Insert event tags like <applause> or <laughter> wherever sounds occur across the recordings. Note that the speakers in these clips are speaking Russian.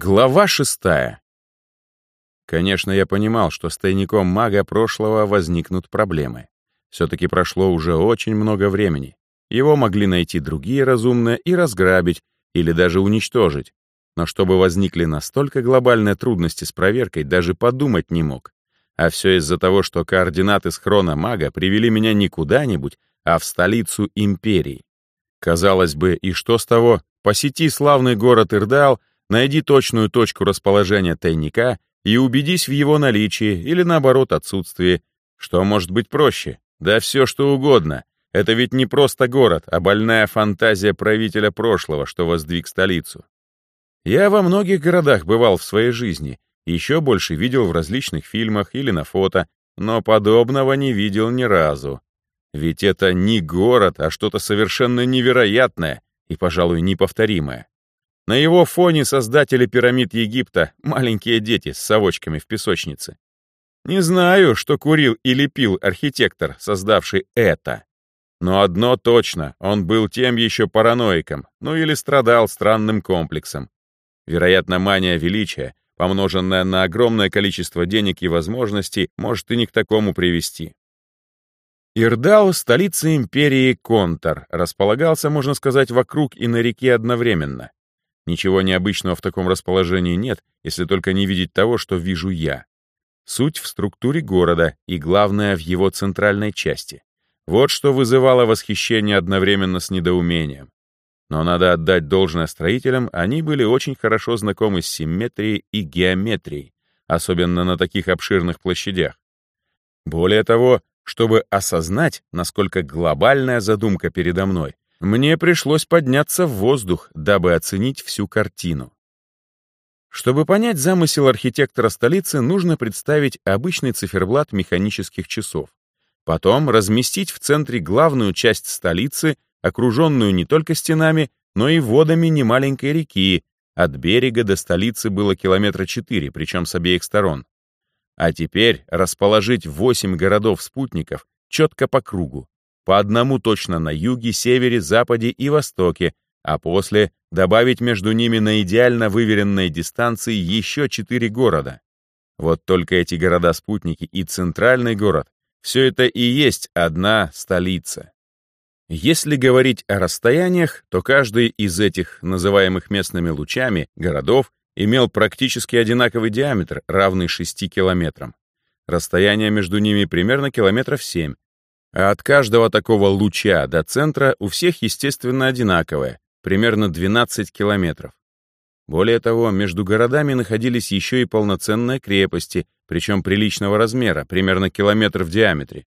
Глава шестая. Конечно, я понимал, что с тайником мага прошлого возникнут проблемы. Все-таки прошло уже очень много времени. Его могли найти другие разумные и разграбить, или даже уничтожить. Но чтобы возникли настолько глобальные трудности с проверкой, даже подумать не мог. А все из-за того, что координаты схрона мага привели меня не куда-нибудь, а в столицу империи. Казалось бы, и что с того? Посети славный город Ирдал Найди точную точку расположения тайника и убедись в его наличии или, наоборот, отсутствии. Что может быть проще? Да все, что угодно. Это ведь не просто город, а больная фантазия правителя прошлого, что воздвиг столицу. Я во многих городах бывал в своей жизни, еще больше видел в различных фильмах или на фото, но подобного не видел ни разу. Ведь это не город, а что-то совершенно невероятное и, пожалуй, неповторимое. На его фоне создатели пирамид Египта — маленькие дети с совочками в песочнице. Не знаю, что курил или пил архитектор, создавший это. Но одно точно, он был тем еще параноиком, ну или страдал странным комплексом. Вероятно, мания величия, помноженная на огромное количество денег и возможностей, может и не к такому привести. Ирдал, столица империи Контор, располагался, можно сказать, вокруг и на реке одновременно. Ничего необычного в таком расположении нет, если только не видеть того, что вижу я. Суть в структуре города и, главное, в его центральной части. Вот что вызывало восхищение одновременно с недоумением. Но надо отдать должное строителям, они были очень хорошо знакомы с симметрией и геометрией, особенно на таких обширных площадях. Более того, чтобы осознать, насколько глобальная задумка передо мной, мне пришлось подняться в воздух, дабы оценить всю картину. Чтобы понять замысел архитектора столицы, нужно представить обычный циферблат механических часов. Потом разместить в центре главную часть столицы, окруженную не только стенами, но и водами немаленькой реки. От берега до столицы было километра четыре, причем с обеих сторон. А теперь расположить восемь городов-спутников четко по кругу, по одному точно на юге, севере, западе и востоке, а после добавить между ними на идеально выверенной дистанции еще четыре города. Вот только эти города-спутники и центральный город — все это и есть одна столица. Если говорить о расстояниях, то каждый из этих, называемых местными лучами, городов имел практически одинаковый диаметр, равный 6 километрам. Расстояние между ними примерно километров 7, а от каждого такого луча до центра у всех, естественно, одинаковое, примерно 12 километров. Более того, между городами находились еще и полноценные крепости, причем приличного размера, примерно километр в диаметре.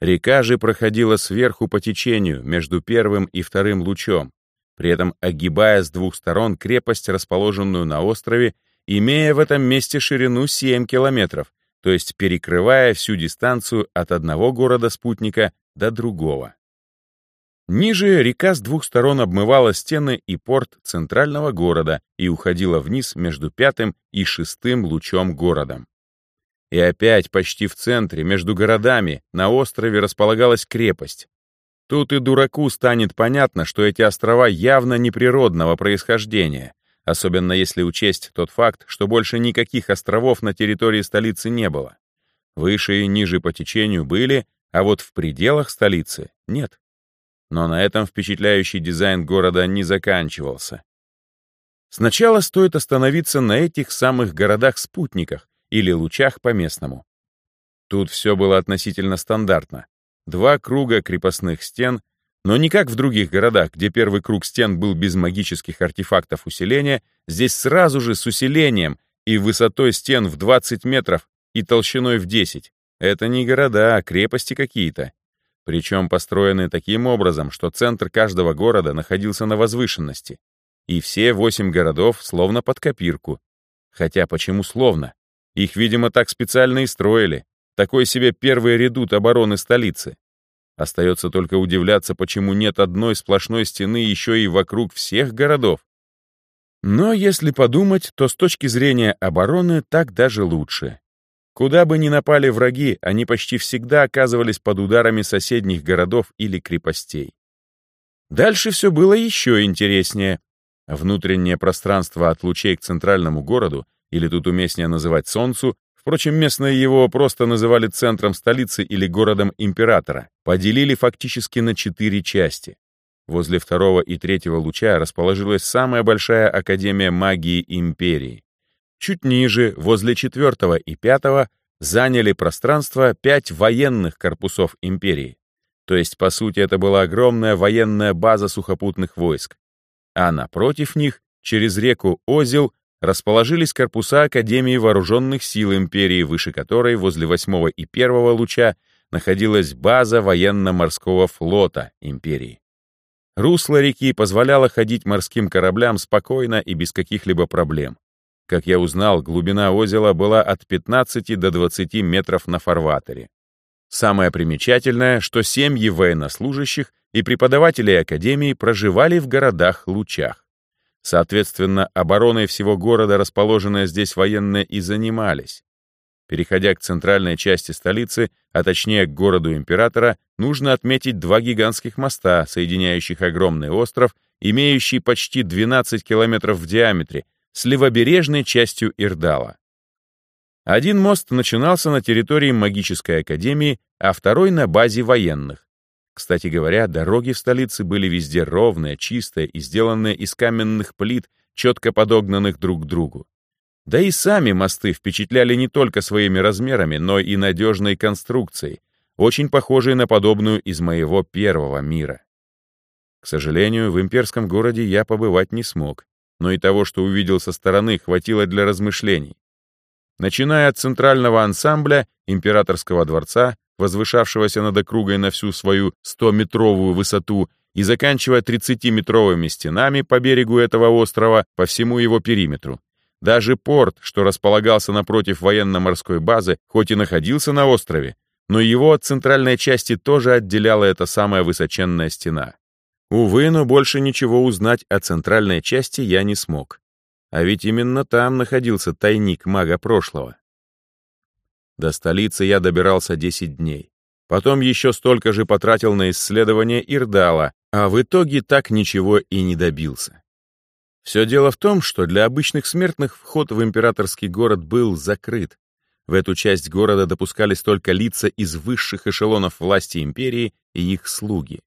Река же проходила сверху по течению, между первым и вторым лучом, при этом огибая с двух сторон крепость, расположенную на острове, имея в этом месте ширину 7 километров, то есть перекрывая всю дистанцию от одного города-спутника до другого. Ниже река с двух сторон обмывала стены и порт центрального города и уходила вниз между пятым и шестым лучом городом. И опять почти в центре, между городами, на острове располагалась крепость. Тут и дураку станет понятно, что эти острова явно неприродного происхождения, особенно если учесть тот факт, что больше никаких островов на территории столицы не было. Выше и ниже по течению были, а вот в пределах столицы нет. Но на этом впечатляющий дизайн города не заканчивался. Сначала стоит остановиться на этих самых городах-спутниках или лучах по-местному. Тут все было относительно стандартно. Два круга крепостных стен но не как в других городах, где первый круг стен был без магических артефактов усиления, здесь сразу же с усилением и высотой стен в 20 метров и толщиной в 10. Это не города, а крепости какие-то. Причем построены таким образом, что центр каждого города находился на возвышенности. И все восемь городов словно под копирку. Хотя почему словно? Их, видимо, так специально и строили. Такой себе первый редут обороны столицы. Остается только удивляться, почему нет одной сплошной стены еще и вокруг всех городов. Но если подумать, то с точки зрения обороны так даже лучше. Куда бы ни напали враги, они почти всегда оказывались под ударами соседних городов или крепостей. Дальше все было еще интереснее. Внутреннее пространство от лучей к центральному городу, или тут уместнее называть Солнцу, впрочем, местные его просто называли центром столицы или городом императора, поделили фактически на четыре части. Возле второго и третьего луча расположилась самая большая Академия магии Империи. Чуть ниже, возле четвертого и пятого, заняли пространство пять военных корпусов Империи. То есть, по сути, это была огромная военная база сухопутных войск. А напротив них, через реку Озел, расположились корпуса Академии Вооруженных Сил Империи, выше которой, возле восьмого и первого луча, находилась база военно-морского флота Империи. Русло реки позволяло ходить морским кораблям спокойно и без каких-либо проблем. Как я узнал, глубина озера была от 15 до 20 метров на фарватере. Самое примечательное, что семьи военнослужащих и преподавателей Академии проживали в городах-лучах. Соответственно, обороной всего города, расположенная здесь военные, и занимались. Переходя к центральной части столицы, а точнее к городу Императора, нужно отметить два гигантских моста, соединяющих огромный остров, имеющий почти 12 километров в диаметре, с левобережной частью Ирдала. Один мост начинался на территории магической академии, а второй на базе военных. Кстати говоря, дороги в столице были везде ровные, чистые и сделанные из каменных плит, четко подогнанных друг к другу. Да и сами мосты впечатляли не только своими размерами, но и надежной конструкцией, очень похожей на подобную из моего первого мира. К сожалению, в имперском городе я побывать не смог, но и того, что увидел со стороны, хватило для размышлений. Начиная от центрального ансамбля императорского дворца, возвышавшегося над округой на всю свою 100-метровую высоту, и заканчивая 30-метровыми стенами по берегу этого острова по всему его периметру, даже порт, что располагался напротив военно-морской базы, хоть и находился на острове, но его от центральной части тоже отделяла эта самая высоченная стена. Увы, но больше ничего узнать о центральной части я не смог. А ведь именно там находился тайник мага прошлого. До столицы я добирался 10 дней. Потом еще столько же потратил на исследование Ирдала, а в итоге так ничего и не добился. Все дело в том, что для обычных смертных вход в императорский город был закрыт. В эту часть города допускались только лица из высших эшелонов власти империи и их слуги.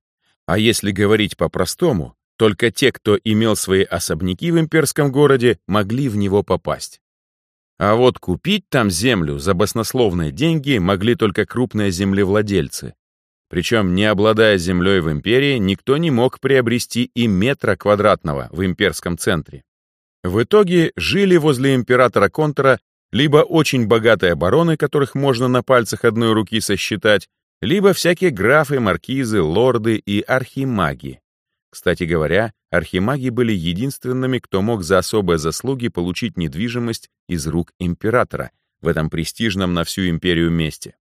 А если говорить по-простому, только те, кто имел свои особняки в имперском городе, могли в него попасть. А вот купить там землю за баснословные деньги могли только крупные землевладельцы, причем, не обладая землей в империи, никто не мог приобрести и метра квадратного в имперском центре. В итоге жили возле императора Контора либо очень богатые бароны, которых можно на пальцах одной руки сосчитать, либо всякие графы, маркизы, лорды и архимаги. Кстати говоря, архимаги были единственными, кто мог за особые заслуги получить недвижимость из рук императора в этом престижном на всю империю месте.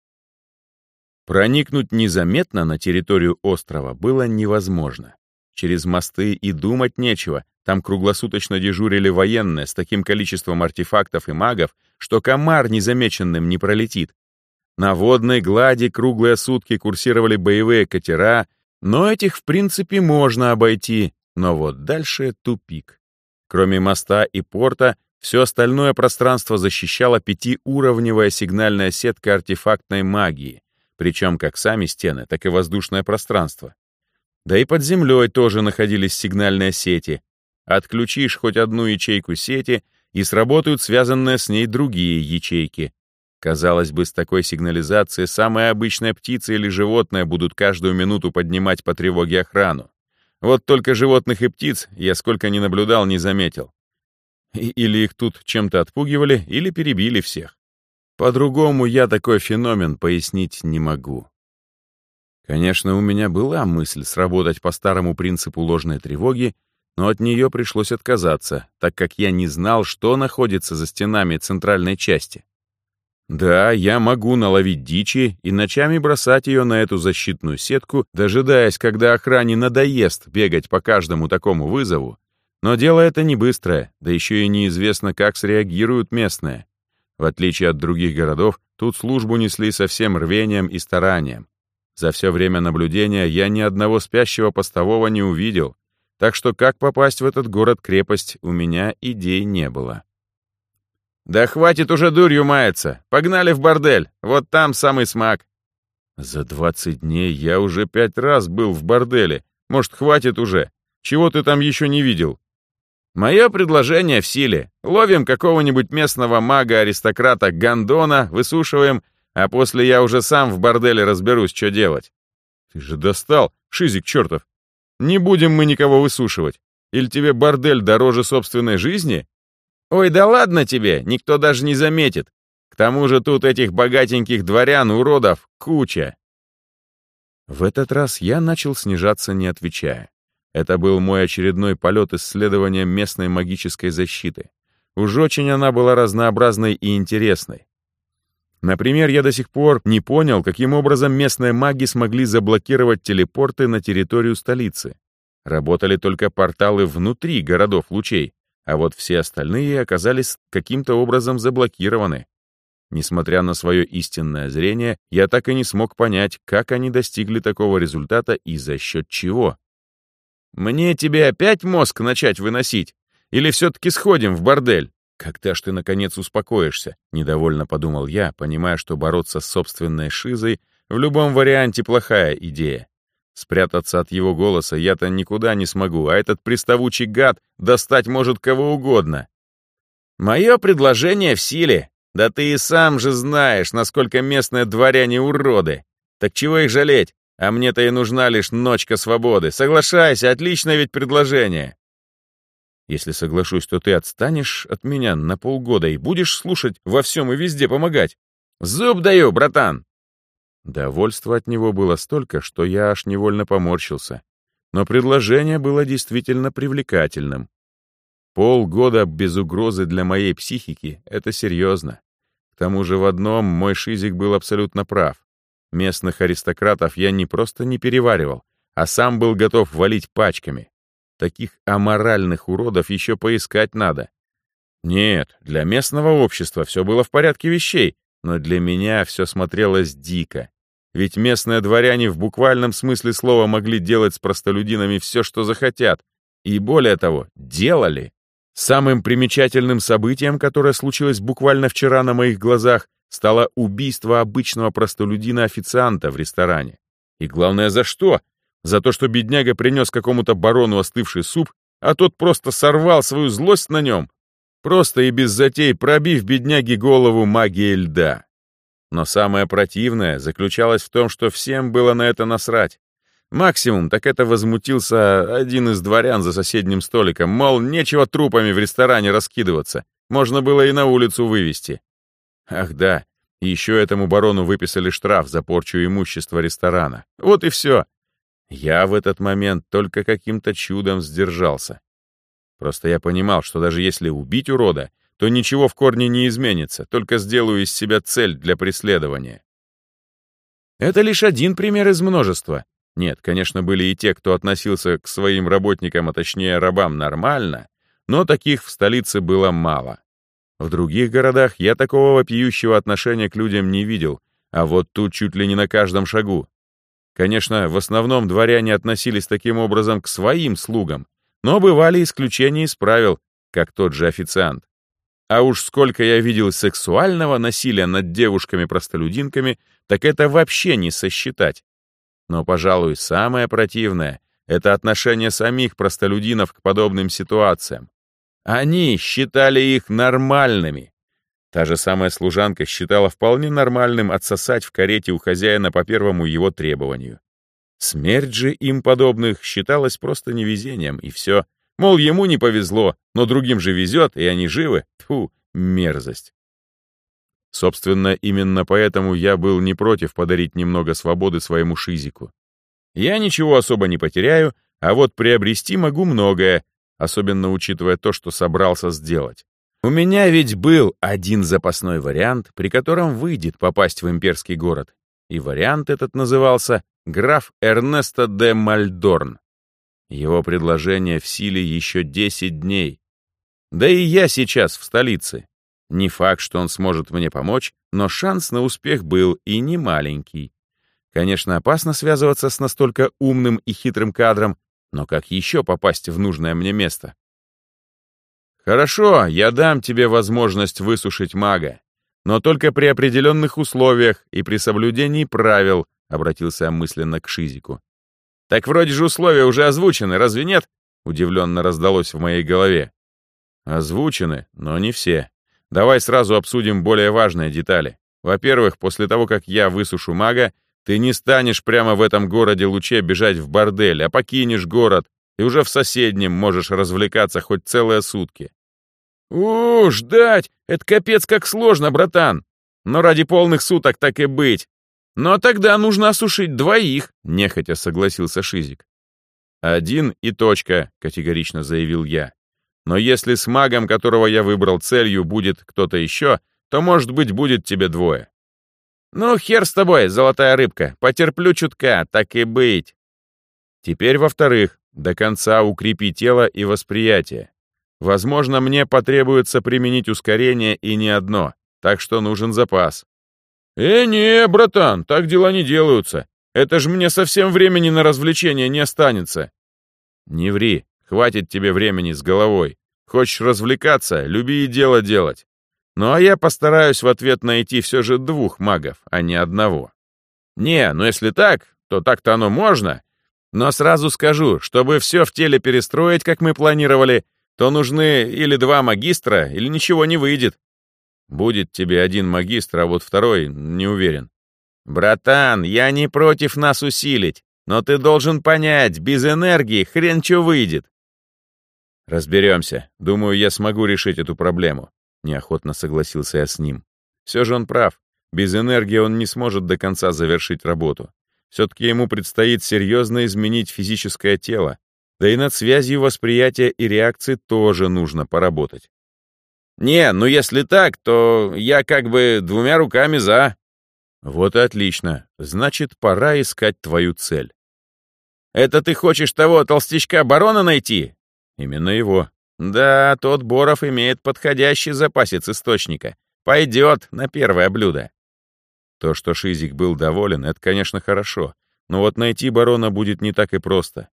Проникнуть незаметно на территорию острова было невозможно. Через мосты и думать нечего, там круглосуточно дежурили военные с таким количеством артефактов и магов, что комар незамеченным не пролетит. На водной глади круглые сутки курсировали боевые катера, но этих в принципе можно обойти, но вот дальше тупик. Кроме моста и порта, все остальное пространство защищала пятиуровневая сигнальная сетка артефактной магии, причем как сами стены, так и воздушное пространство. Да и под землей тоже находились сигнальные сети. Отключишь хоть одну ячейку сети, и сработают связанные с ней другие ячейки. Казалось бы, с такой сигнализацией самая обычная птица или животное будут каждую минуту поднимать по тревоге охрану. Вот только животных и птиц я сколько ни наблюдал, не заметил. или их тут чем-то отпугивали, или перебили всех. По-другому я такой феномен пояснить не могу. Конечно, у меня была мысль сработать по старому принципу ложной тревоги, но от нее пришлось отказаться, так как я не знал, что находится за стенами центральной части. Да, я могу наловить дичи и ночами бросать ее на эту защитную сетку, дожидаясь, когда охране надоест бегать по каждому такому вызову, но дело это не быстрое, да еще и неизвестно, как среагируют местные. В отличие от других городов, тут службу несли со всем рвением и старанием. За все время наблюдения я ни одного спящего постового не увидел, так что как попасть в этот город-крепость у меня идей не было. «Да хватит уже дурью маяться! Погнали в бордель! Вот там самый смак!» «За двадцать дней я уже пять раз был в борделе. Может, хватит уже? Чего ты там еще не видел?» «Мое предложение в силе. Ловим какого-нибудь местного мага-аристократа Гондона, высушиваем, а после я уже сам в борделе разберусь, что делать». «Ты же достал, шизик чертов! Не будем мы никого высушивать. Или тебе бордель дороже собственной жизни?» «Ой, да ладно тебе, никто даже не заметит. К тому же тут этих богатеньких дворян, уродов, куча». В этот раз я начал снижаться, не отвечая. Это был мой очередной полет исследования местной магической защиты. Уж очень она была разнообразной и интересной. Например, я до сих пор не понял, каким образом местные маги смогли заблокировать телепорты на территорию столицы. Работали только порталы внутри городов лучей, а вот все остальные оказались каким-то образом заблокированы. Несмотря на свое истинное зрение, я так и не смог понять, как они достигли такого результата и за счет чего. «Мне тебе опять мозг начать выносить? Или все-таки сходим в бордель?» «Когда ж ты, наконец, успокоишься?» — недовольно подумал я, понимая, что бороться с собственной шизой в любом варианте плохая идея. Спрятаться от его голоса я-то никуда не смогу, а этот приставучий гад достать может кого угодно. Мое предложение в силе. Да ты и сам же знаешь, насколько местные дворяне уроды. Так чего их жалеть? А мне-то и нужна лишь ночка свободы. Соглашайся, отличное ведь предложение. Если соглашусь, то ты отстанешь от меня на полгода и будешь слушать во всем и везде помогать. Зуб даю, братан. Довольства от него было столько, что я аж невольно поморщился. Но предложение было действительно привлекательным. Полгода без угрозы для моей психики — это серьезно. К тому же в одном мой шизик был абсолютно прав. Местных аристократов я не просто не переваривал, а сам был готов валить пачками. Таких аморальных уродов еще поискать надо. Нет, для местного общества все было в порядке вещей, но для меня все смотрелось дико. Ведь местные дворяне в буквальном смысле слова могли делать с простолюдинами все, что захотят. И более того, делали. Самым примечательным событием, которое случилось буквально вчера на моих глазах, стало убийство обычного простолюдина-официанта в ресторане. И главное, за что? За то, что бедняга принес какому-то барону остывший суп, а тот просто сорвал свою злость на нем, просто и без затей пробив бедняге голову магией льда. Но самое противное заключалось в том, что всем было на это насрать. Максимум, так это возмутился один из дворян за соседним столиком, мол, нечего трупами в ресторане раскидываться, можно было и на улицу вывести. Ах да, и еще этому барону выписали штраф за порчу имущества ресторана. Вот и все. Я в этот момент только каким-то чудом сдержался. Просто я понимал, что даже если убить урода, то ничего в корне не изменится, только сделаю из себя цель для преследования. Это лишь один пример из множества. Нет, конечно, были и те, кто относился к своим работникам, а точнее рабам, нормально, но таких в столице было мало. В других городах я такого вопиющего отношения к людям не видел, а вот тут чуть ли не на каждом шагу. Конечно, в основном дворяне относились таким образом к своим слугам, но бывали исключения из правил, как тот же официант. А уж сколько я видел сексуального насилия над девушками-простолюдинками, так это вообще не сосчитать. Но, пожалуй, самое противное — это отношение самих простолюдинов к подобным ситуациям. Они считали их нормальными. Та же самая служанка считала вполне нормальным отсосать в карете у хозяина по первому его требованию. Смерть же им подобных считалась просто невезением, и все. Мол, ему не повезло, но другим же везет, и они живы. Тьфу, мерзость. Собственно, именно поэтому я был не против подарить немного свободы своему шизику. Я ничего особо не потеряю, а вот приобрести могу многое, особенно учитывая то, что собрался сделать. У меня ведь был один запасной вариант, при котором выйдет попасть в имперский город. И вариант этот назывался граф Эрнесто де Мальдорн. Его предложение в силе еще 10 дней. Да и я сейчас в столице. Не факт, что он сможет мне помочь, но шанс на успех был и не маленький. Конечно, опасно связываться с настолько умным и хитрым кадром, Но как еще попасть в нужное мне место? Хорошо, я дам тебе возможность высушить мага, но только при определенных условиях и при соблюдении правил, обратился мысленно к Шизику. Так вроде же условия уже озвучены, разве нет? Удивленно раздалось в моей голове. Озвучены, но не все. Давай сразу обсудим более важные детали. Во-первых, после того, как я высушу мага, ты не станешь прямо в этом городе Луче бежать в бордель, а покинешь город, и уже в соседнем можешь развлекаться хоть целые сутки. «У, ждать! Это капец как сложно, братан! Но ради полных суток так и быть. Но тогда нужно осушить двоих», — нехотя согласился Шизик. «Один и точка», — категорично заявил я. «Но если с магом, которого я выбрал целью, будет кто-то еще, то, может быть, будет тебе двое». «Ну, хер с тобой, золотая рыбка, потерплю чутка, так и быть». Теперь, во-вторых, до конца укрепи тело и восприятие. Возможно, мне потребуется применить ускорение и не одно, так что нужен запас. «Э, не, братан, так дела не делаются. Это ж мне совсем времени на развлечения не останется». «Не ври, хватит тебе времени с головой. Хочешь развлекаться, люби и дело делать. Ну а я постараюсь в ответ найти все же двух магов, а не одного. Не, ну если так, то так-то оно можно. Но сразу скажу, чтобы все в теле перестроить, как мы планировали, то нужны или два магистра, или ничего не выйдет. Будет тебе один магистр, а вот второй не уверен. Братан, я не против нас усилить, но ты должен понять, без энергии хрен что выйдет. Разберемся. Думаю, я смогу решить эту проблему. Неохотно согласился я с ним. Все же он прав. Без энергии он не сможет до конца завершить работу. Все-таки ему предстоит серьезно изменить физическое тело. Да и над связью восприятия и реакции тоже нужно поработать. «Не, ну если так, то я как бы двумя руками за». «Вот и отлично. Значит, пора искать твою цель». «Это ты хочешь того толстячка-барона найти?» «Именно его. Да, тот Боров имеет подходящий запасец источника. Пойдет на первое блюдо. То, что Шизик был доволен, это, конечно, хорошо. Но вот найти барона будет не так и просто.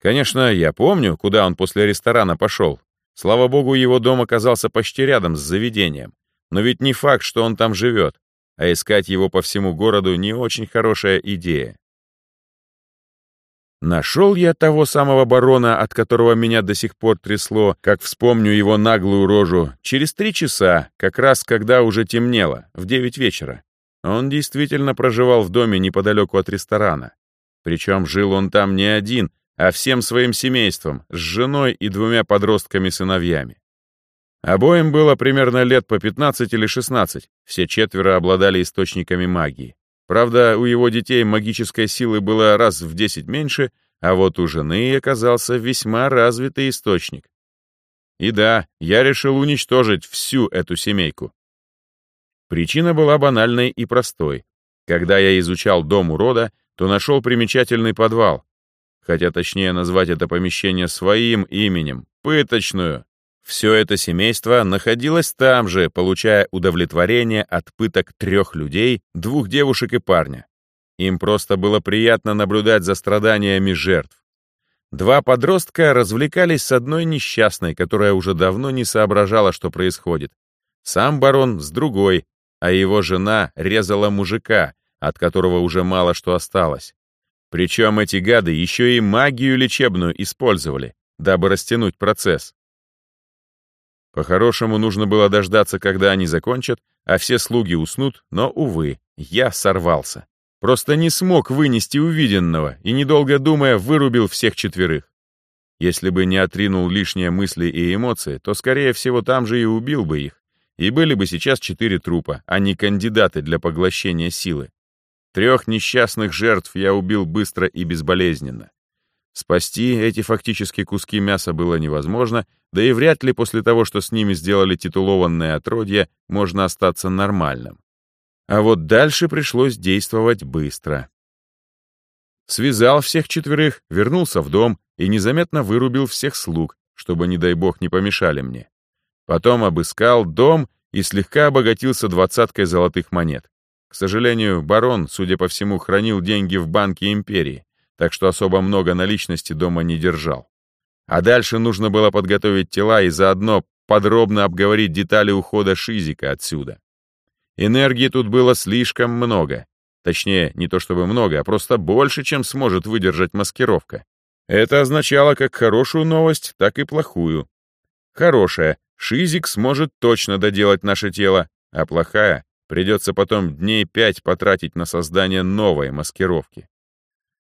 Конечно, я помню, куда он после ресторана пошел. Слава богу, его дом оказался почти рядом с заведением. Но ведь не факт, что он там живет. А искать его по всему городу не очень хорошая идея. Нашел я того самого барона, от которого меня до сих пор трясло, как вспомню его наглую рожу, через три часа, как раз когда уже темнело, в девять вечера. Он действительно проживал в доме неподалеку от ресторана. Причем жил он там не один, а всем своим семейством, с женой и двумя подростками-сыновьями. Обоим было примерно лет по 15 или 16, все четверо обладали источниками магии. Правда, у его детей магической силы было раз в десять меньше, а вот у жены оказался весьма развитый источник. И да, я решил уничтожить всю эту семейку. Причина была банальной и простой. Когда я изучал дом урода, то нашел примечательный подвал. Хотя точнее назвать это помещение своим именем — пыточную. Все это семейство находилось там же, получая удовлетворение от пыток трех людей, двух девушек и парня. Им просто было приятно наблюдать за страданиями жертв. Два подростка развлекались с одной несчастной, которая уже давно не соображала, что происходит. Сам барон с другой, а его жена резала мужика, от которого уже мало что осталось. Причем эти гады еще и магию лечебную использовали, дабы растянуть процесс. По-хорошему, нужно было дождаться, когда они закончат, а все слуги уснут, но, увы, я сорвался. Просто не смог вынести увиденного и, недолго думая, вырубил всех четверых. Если бы не отринул лишние мысли и эмоции, то, скорее всего, там же и убил бы их. И были бы сейчас четыре трупа, а не кандидаты для поглощения силы. Трех несчастных жертв я убил быстро и безболезненно. Спасти эти фактически куски мяса было невозможно, да и вряд ли после того, что с ними сделали титулованные отродья, можно остаться нормальным. А вот дальше пришлось действовать быстро. Связал всех четверых, вернулся в дом и незаметно вырубил всех слуг, чтобы, не дай бог, не помешали мне. Потом обыскал дом и слегка обогатился двадцаткой золотых монет. К сожалению, барон, судя по всему, хранил деньги в банке империи, так что особо много наличности дома не держал. А дальше нужно было подготовить тела и заодно подробно обговорить детали ухода Шизика отсюда. Энергии тут было слишком много. Точнее, не то чтобы много, а просто больше, чем сможет выдержать маскировка. Это означало как хорошую новость, так и плохую. Хорошая. Шизик сможет точно доделать наше тело, а плохая — придется потом дней пять потратить на создание новой маскировки.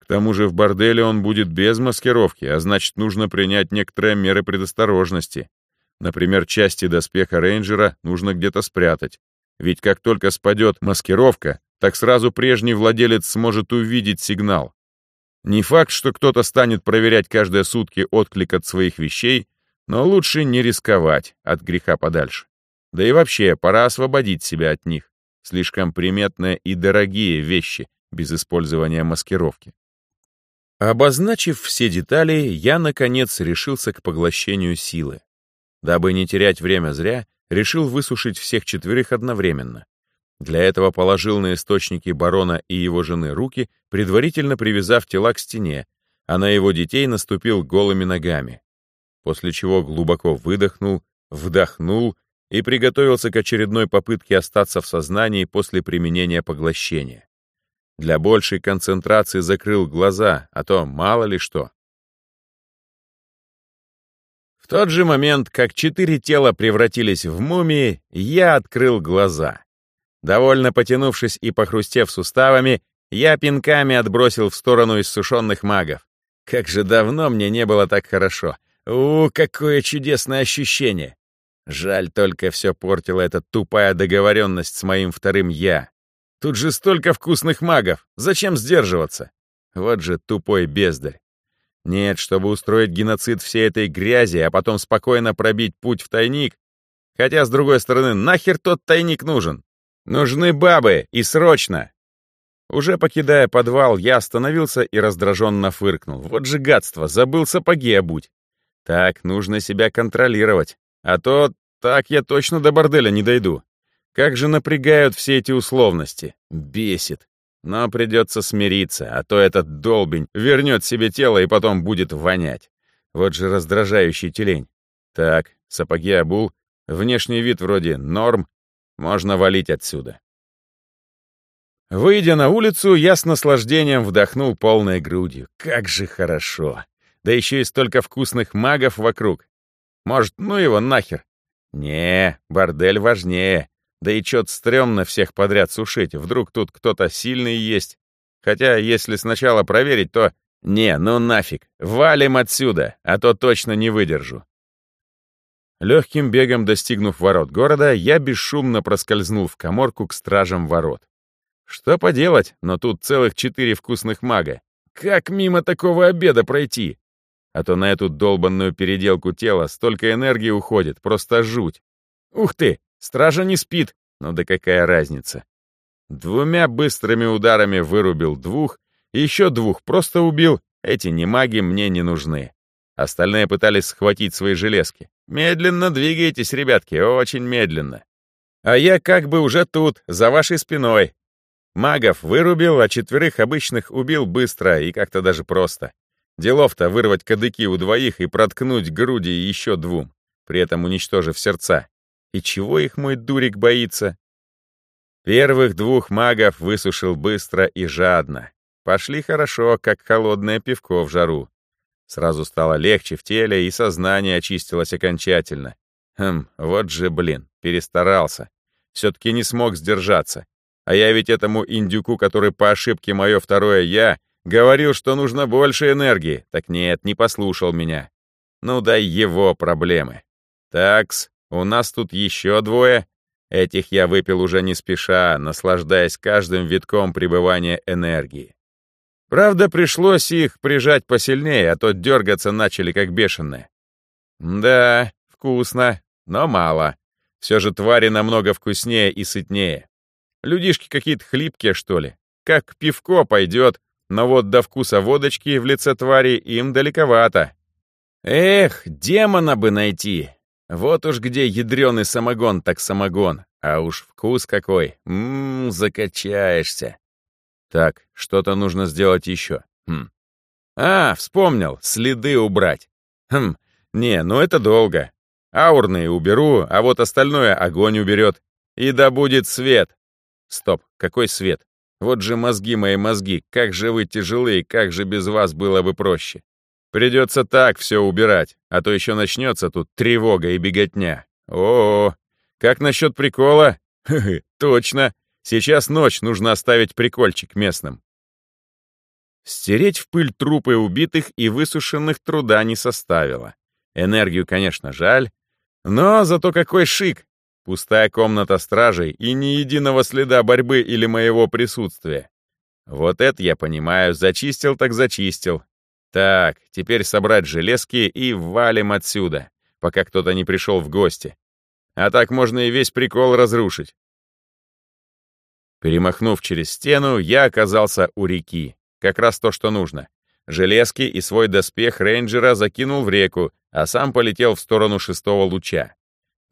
К тому же в борделе он будет без маскировки, а значит, нужно принять некоторые меры предосторожности. Например, части доспеха рейнджера нужно где-то спрятать. Ведь как только спадет маскировка, так сразу прежний владелец сможет увидеть сигнал. Не факт, что кто-то станет проверять каждые сутки отклик от своих вещей, но лучше не рисковать от греха подальше. Да и вообще, пора освободить себя от них. Слишком приметные и дорогие вещи без использования маскировки. Обозначив все детали, я, наконец, решился к поглощению силы. Дабы не терять время зря, решил высушить всех четверых одновременно. Для этого положил на источники барона и его жены руки, предварительно привязав тела к стене, а на его детей наступил голыми ногами. После чего глубоко выдохнул, вдохнул и приготовился к очередной попытке остаться в сознании после применения поглощения. Для большей концентрации закрыл глаза, а то мало ли что. В тот же момент, как четыре тела превратились в мумии, я открыл глаза. Довольно потянувшись и похрустев суставами, я пинками отбросил в сторону иссушенных магов. Как же давно мне не было так хорошо. У, какое чудесное ощущение! Жаль только все портила эта тупая договоренность с моим вторым «я». Тут же столько вкусных магов. Зачем сдерживаться? Вот же тупой бездарь. Нет, чтобы устроить геноцид всей этой грязи, а потом спокойно пробить путь в тайник. Хотя, с другой стороны, нахер тот тайник нужен? Нужны бабы, и срочно. Уже покидая подвал, я остановился и раздраженно фыркнул. Вот же гадство, забыл сапоги обуть. Так, нужно себя контролировать. А то так я точно до борделя не дойду. Как же напрягают все эти условности. Бесит. Но придется смириться, а то этот долбень вернет себе тело и потом будет вонять. Вот же раздражающий тюлень. Так, сапоги обул, внешний вид вроде норм, можно валить отсюда. Выйдя на улицу, я с наслаждением вдохнул полной грудью. Как же хорошо. Да еще и столько вкусных магов вокруг. Может, ну его нахер. Не, бордель важнее. Да и чё-то стрёмно всех подряд сушить, вдруг тут кто-то сильный есть. Хотя, если сначала проверить, то... Не, ну нафиг, валим отсюда, а то точно не выдержу. Легким бегом достигнув ворот города, я бесшумно проскользнул в коморку к стражам ворот. Что поделать, но тут целых четыре вкусных мага. Как мимо такого обеда пройти? А то на эту долбанную переделку тела столько энергии уходит, просто жуть. Ух ты, Стража не спит, но да какая разница. Двумя быстрыми ударами вырубил двух, еще двух просто убил, эти не маги мне не нужны. Остальные пытались схватить свои железки. Медленно двигайтесь, ребятки, очень медленно. А я как бы уже тут, за вашей спиной. Магов вырубил, а четверых обычных убил быстро и как-то даже просто. Делов-то вырвать кадыки у двоих и проткнуть груди еще двум, при этом уничтожив сердца. И чего их мой дурик боится? Первых двух магов высушил быстро и жадно. Пошли хорошо, как холодное пивко в жару. Сразу стало легче в теле, и сознание очистилось окончательно. Хм, вот же, блин, перестарался. Все-таки не смог сдержаться. А я ведь этому индюку, который по ошибке мое второе «я», говорил, что нужно больше энергии. Так нет, не послушал меня. Ну дай его проблемы. Такс, у нас тут еще двое. Этих я выпил уже не спеша, наслаждаясь каждым витком пребывания энергии. Правда, пришлось их прижать посильнее, а то дергаться начали как бешеные. Да, вкусно, но мало. Все же твари намного вкуснее и сытнее. Людишки какие-то хлипкие, что ли. Как пивко пойдет, но вот до вкуса водочки в лице твари им далековато. Эх, демона бы найти, вот уж где ядреный самогон, так самогон. А уж вкус какой. Ммм, закачаешься. Так, что-то нужно сделать еще. Хм, А, вспомнил, следы убрать. Хм, не, ну это долго. Аурные уберу, а вот остальное огонь уберет. И да будет свет. Стоп, какой свет? Вот же мозги мои мозги, как же вы тяжелые, как же без вас было бы проще. Придется так все убирать, а то еще начнется тут тревога и беготня. О, -о, -о. как насчет прикола? <laughs> Хы -хы, точно. Сейчас ночь, нужно оставить прикольчик местным. Стереть в пыль трупы убитых и высушенных труда не составило. Энергию, конечно, жаль, но зато какой шик! Пустая комната стражей и ни единого следа борьбы или моего присутствия. Вот это я понимаю, зачистил так зачистил. Так, теперь собрать железки и валим отсюда, пока кто-то не пришел в гости. А так можно и весь прикол разрушить. Перемахнув через стену, я оказался у реки. Как раз то, что нужно. Железки и свой доспех рейнджера закинул в реку, а сам полетел в сторону шестого луча.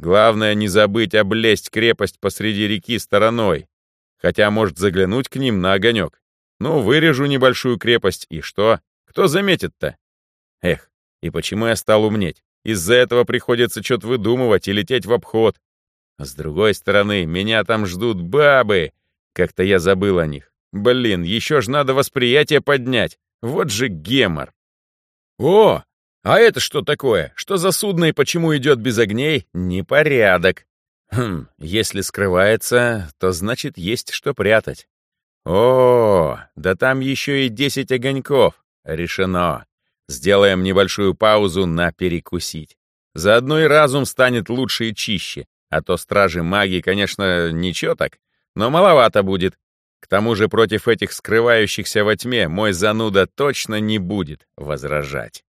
Главное не забыть облезть крепость посреди реки стороной. Хотя может заглянуть к ним на огонек. Ну, вырежу небольшую крепость, и что? Кто заметит-то? Эх, и почему я стал умнеть? Из-за этого приходится что-то выдумывать и лететь в обход. С другой стороны, меня там ждут бабы. Как-то я забыл о них. Блин, еще ж надо восприятие поднять. Вот же гемор. О, а это что такое? Что за судно и почему идет без огней? Непорядок. Хм, если скрывается, то значит есть что прятать. О, да там еще и десять огоньков. Решено. Сделаем небольшую паузу на перекусить. Заодно и разум станет лучше и чище. А то стражи магии, конечно, ничего так, но маловато будет. К тому же против этих скрывающихся во тьме мой зануда точно не будет возражать.